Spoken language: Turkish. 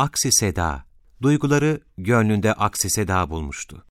aksi seda, duyguları gönlünde aksi seda bulmuştu.